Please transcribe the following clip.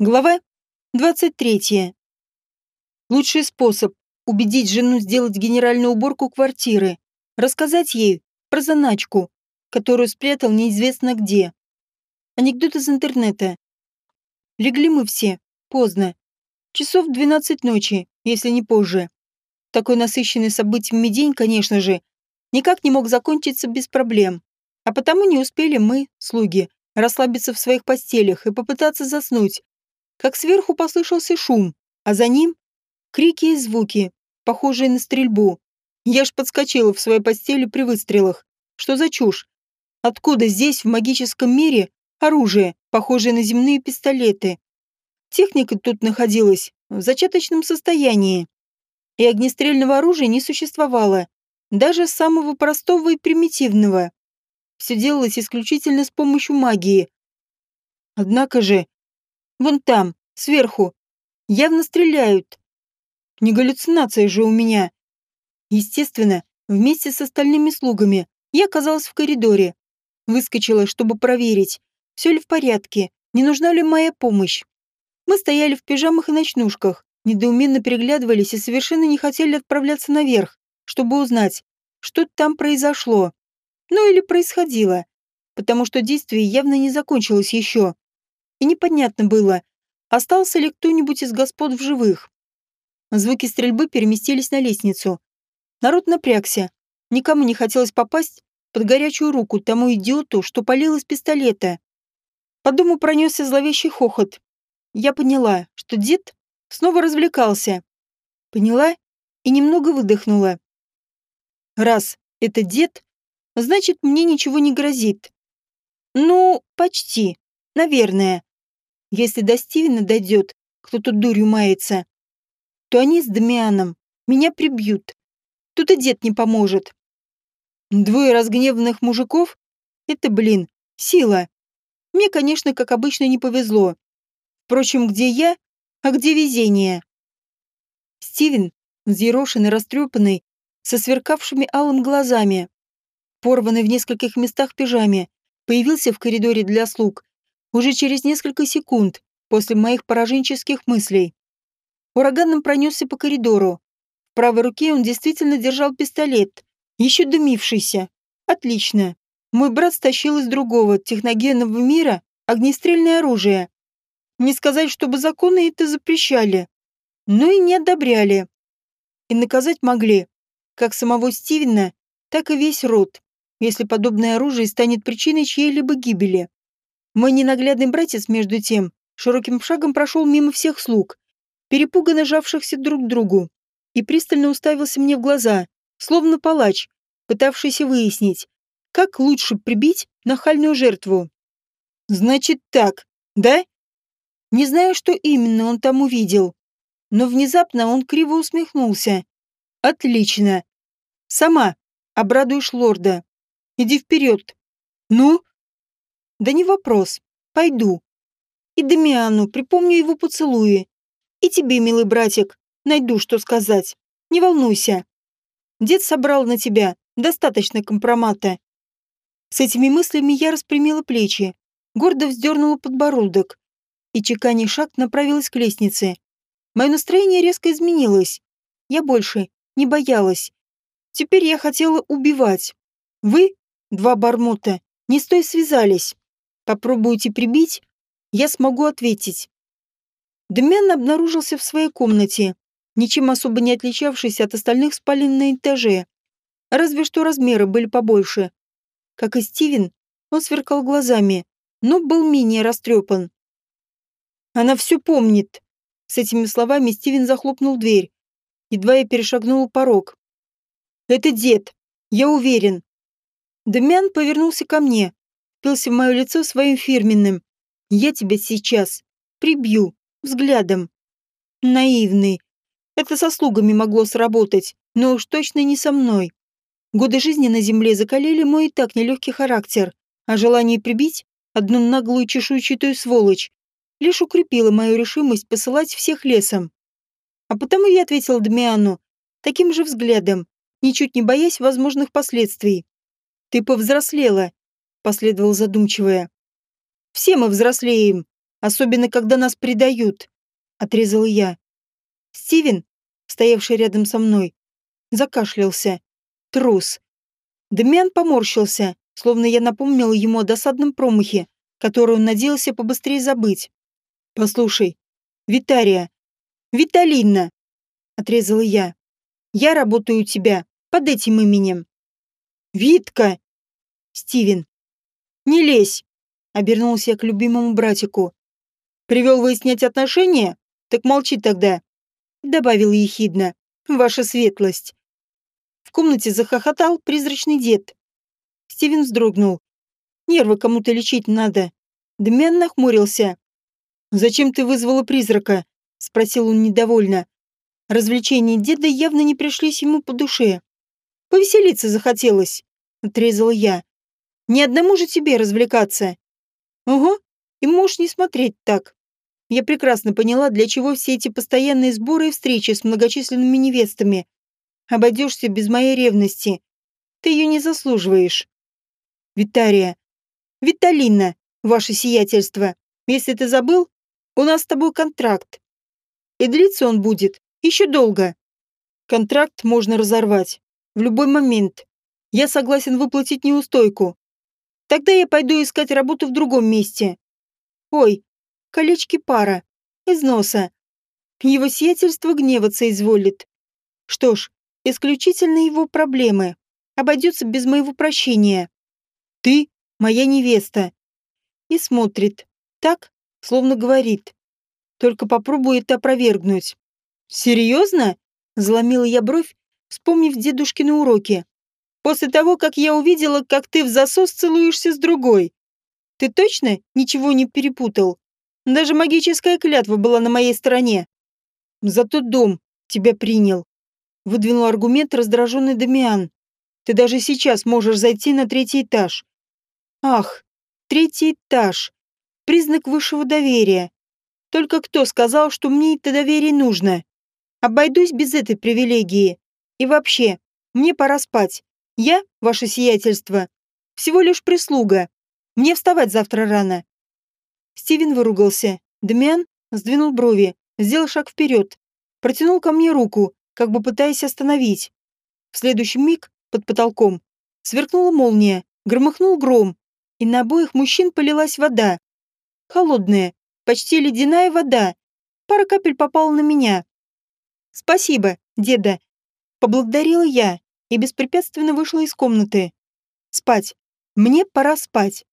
Глава 23. Лучший способ убедить жену сделать генеральную уборку квартиры, рассказать ей про заначку, которую спрятал неизвестно где. Анекдот из интернета. Легли мы все, поздно. Часов 12 ночи, если не позже. Такой насыщенный событиями день, конечно же, никак не мог закончиться без проблем. А потому не успели мы, слуги, расслабиться в своих постелях и попытаться заснуть, как сверху послышался шум, а за ним крики и звуки, похожие на стрельбу. Я ж подскочила в своей постели при выстрелах. Что за чушь? Откуда здесь, в магическом мире, оружие, похожее на земные пистолеты? Техника тут находилась в зачаточном состоянии. И огнестрельного оружия не существовало, даже самого простого и примитивного. Все делалось исключительно с помощью магии. Однако же Вон там, сверху. Явно стреляют. Не галлюцинация же у меня. Естественно, вместе с остальными слугами я оказалась в коридоре. Выскочила, чтобы проверить, все ли в порядке, не нужна ли моя помощь. Мы стояли в пижамах и ночнушках, недоуменно переглядывались и совершенно не хотели отправляться наверх, чтобы узнать, что там произошло. Ну или происходило, потому что действие явно не закончилось еще и непонятно было, остался ли кто-нибудь из господ в живых. Звуки стрельбы переместились на лестницу. Народ напрягся. Никому не хотелось попасть под горячую руку тому идиоту, что палил из пистолета. По дому пронесся зловещий хохот. Я поняла, что дед снова развлекался. Поняла и немного выдохнула. Раз это дед, значит, мне ничего не грозит. Ну, почти. Наверное. Если до Стивена дойдет, кто тут дурью мается, то они с Дамианом меня прибьют. Тут и дед не поможет. Двое разгневанных мужиков — это, блин, сила. Мне, конечно, как обычно, не повезло. Впрочем, где я, а где везение? Стивен, взъерошенный, растрепанный, со сверкавшими алым глазами, порванный в нескольких местах пижаме, появился в коридоре для слуг уже через несколько секунд после моих пораженческих мыслей. Ураганом пронесся по коридору. В правой руке он действительно держал пистолет, еще дымившийся. Отлично. Мой брат стащил из другого техногенного мира огнестрельное оружие. Не сказать, чтобы законы это запрещали, но и не одобряли. И наказать могли как самого Стивена, так и весь род, если подобное оружие станет причиной чьей-либо гибели. Мой ненаглядный братец, между тем, широким шагом прошел мимо всех слуг, перепуганно жавшихся друг к другу, и пристально уставился мне в глаза, словно палач, пытавшийся выяснить, как лучше прибить нахальную жертву. «Значит так, да?» Не знаю, что именно он там увидел, но внезапно он криво усмехнулся. «Отлично. Сама обрадуешь лорда. Иди вперед. Ну?» Да не вопрос. Пойду. И Дамиану припомню его поцелуи. И тебе, милый братик, найду, что сказать. Не волнуйся. Дед собрал на тебя достаточно компромата. С этими мыслями я распрямила плечи, гордо вздернула подбородок и, чеканя шаг, направилась к лестнице. Мое настроение резко изменилось. Я больше не боялась. Теперь я хотела убивать. Вы, два бармута, не с той связались. Попробуете прибить, я смогу ответить. Демян обнаружился в своей комнате, ничем особо не отличавшийся от остальных спален на этаже. Разве что размеры были побольше. Как и Стивен, он сверкал глазами, но был менее растрепан. «Она все помнит!» С этими словами Стивен захлопнул дверь. Едва я перешагнул порог. «Это дед, я уверен». Демян повернулся ко мне, впился в мое лицо своим фирменным. «Я тебя сейчас прибью взглядом». Наивный. Это со слугами могло сработать, но уж точно не со мной. Годы жизни на земле закалили мой и так нелегкий характер, а желание прибить одну наглую чешуйчатую сволочь лишь укрепило мою решимость посылать всех лесом. А потому я ответил Дмиану таким же взглядом, ничуть не боясь возможных последствий. «Ты повзрослела, последовал задумчивое. «Все мы взрослеем», — особенно когда нас предают», — отрезала я. Стивен, стоявший рядом со мной, закашлялся. Трус. Демиан поморщился, словно я напомнила ему о досадном промахе, который он надеялся побыстрее забыть. «Послушай, Витария, Виталина!» — отрезала я. «Я работаю у тебя под этим именем». «Витка!» «Стивен». «Не лезь!» — обернулся я к любимому братику. «Привел выяснять отношения? Так молчи тогда!» Добавил ехидно. «Ваша светлость!» В комнате захохотал призрачный дед. Стивен вздрогнул. Нервы кому-то лечить надо. Дмян нахмурился. «Зачем ты вызвала призрака?» — спросил он недовольно. Развлечения деда явно не пришлись ему по душе. «Повеселиться захотелось», — отрезала я. «Не одному же тебе развлекаться». «Угу, и можешь не смотреть так». Я прекрасно поняла, для чего все эти постоянные сборы и встречи с многочисленными невестами. Обойдешься без моей ревности. Ты ее не заслуживаешь. Витария. Виталина, ваше сиятельство. Если ты забыл, у нас с тобой контракт. И длиться он будет еще долго. Контракт можно разорвать. В любой момент. Я согласен выплатить неустойку. Тогда я пойду искать работу в другом месте. Ой, колечки пара. Из носа. Его сиятельство гневаться изволит. Что ж, исключительно его проблемы. Обойдется без моего прощения. Ты моя невеста. И смотрит. Так, словно говорит. Только попробуй это опровергнуть. Серьезно? Заломила я бровь, вспомнив дедушкины уроки. После того, как я увидела, как ты в засос целуешься с другой. Ты точно ничего не перепутал? Даже магическая клятва была на моей стороне. Зато дом тебя принял. Выдвинул аргумент раздраженный Дамиан. Ты даже сейчас можешь зайти на третий этаж. Ах, третий этаж. Признак высшего доверия. Только кто сказал, что мне это доверие нужно? Обойдусь без этой привилегии. И вообще, мне пора спать. Я, ваше сиятельство, всего лишь прислуга. Мне вставать завтра рано. Стивен выругался. Дмян сдвинул брови, сделал шаг вперед, протянул ко мне руку, как бы пытаясь остановить. В следующий миг под потолком сверкнула молния, громыхнул гром, и на обоих мужчин полилась вода. Холодная, почти ледяная вода. Пара капель попала на меня. «Спасибо, деда», — поблагодарила я и беспрепятственно вышла из комнаты. «Спать. Мне пора спать».